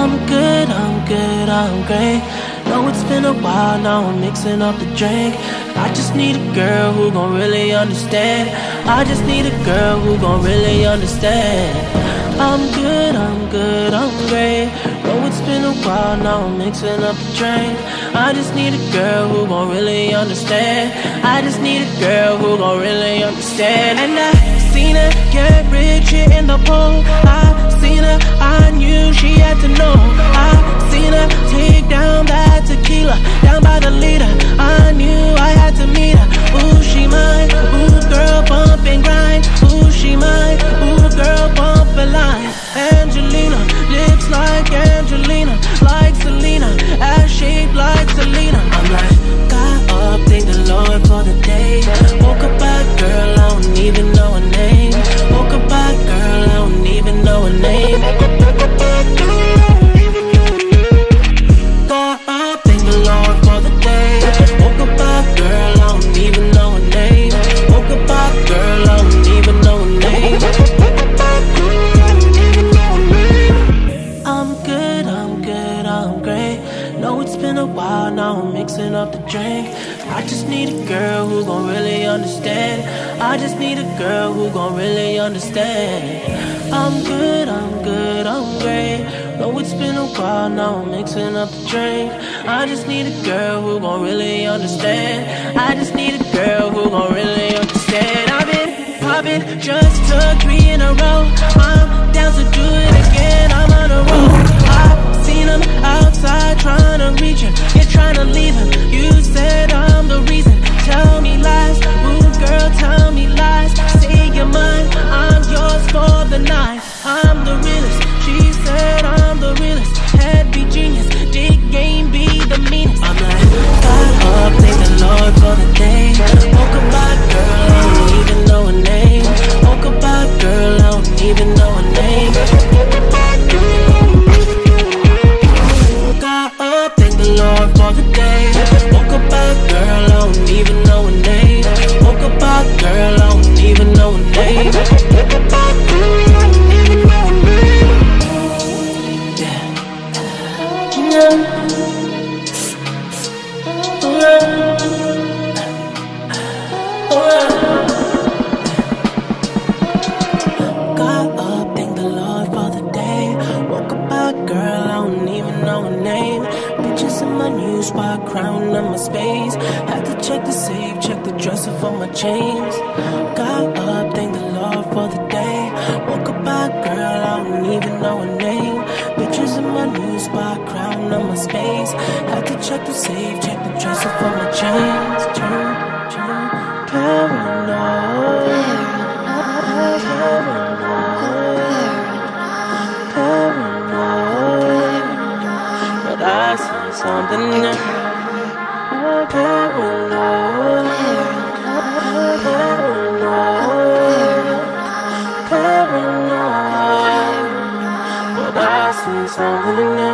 I'm good, I'm good, I'm great. Know it's been a while now, I'm mixing up the drink. I just need a girl who gon' really understand. I just need a girl who gon' really understand. I'm good, I'm good, I'm great. Know it's been a while now, I'm mixing up the drink. I just need a girl who gon' really understand. I just need a girl who gon' really understand. And I seen her get rich in the pool. I'm great. Know it's been a while now, I'm mixing up the drink. I just need a girl who gon' really understand. I just need a girl who gon' really understand. I'm good, I'm good, I'm great. Know it's been a while now, I'm mixing up the drink. I just need a girl who gon' really understand. I just need a girl who gon' really understand. I've been popping, just took three in a row. I'm down to do it again, I'm on a roll. Him outside trying to reach him, yeah, trying to leave him. You said I'm the reason. Tell me lies, ooh girl, tell me lies. Say you're mine, I'm yours for the night. I'm the realest. She said I'm the realest. Head be genius, dick game be the meanest. I'm like, got up, thank the Lord for the day. Woke up by girl, I don't even know her name. Woke up by girl, I don't even know her name. Woke girl, I don't even know her name. Bitches in my new spot, crown on my space. Had to check the safe, check the dresser for my chains. Got up, thank the Lord for the day. Woke up by girl, I don't even know her name. Bitches in my new spot, crown on my space. Had to check the safe, check the dresser for my chains. Turn, turn. Paranoid, I see something new. Paranoid, paranoid, paranoid, but I see something new.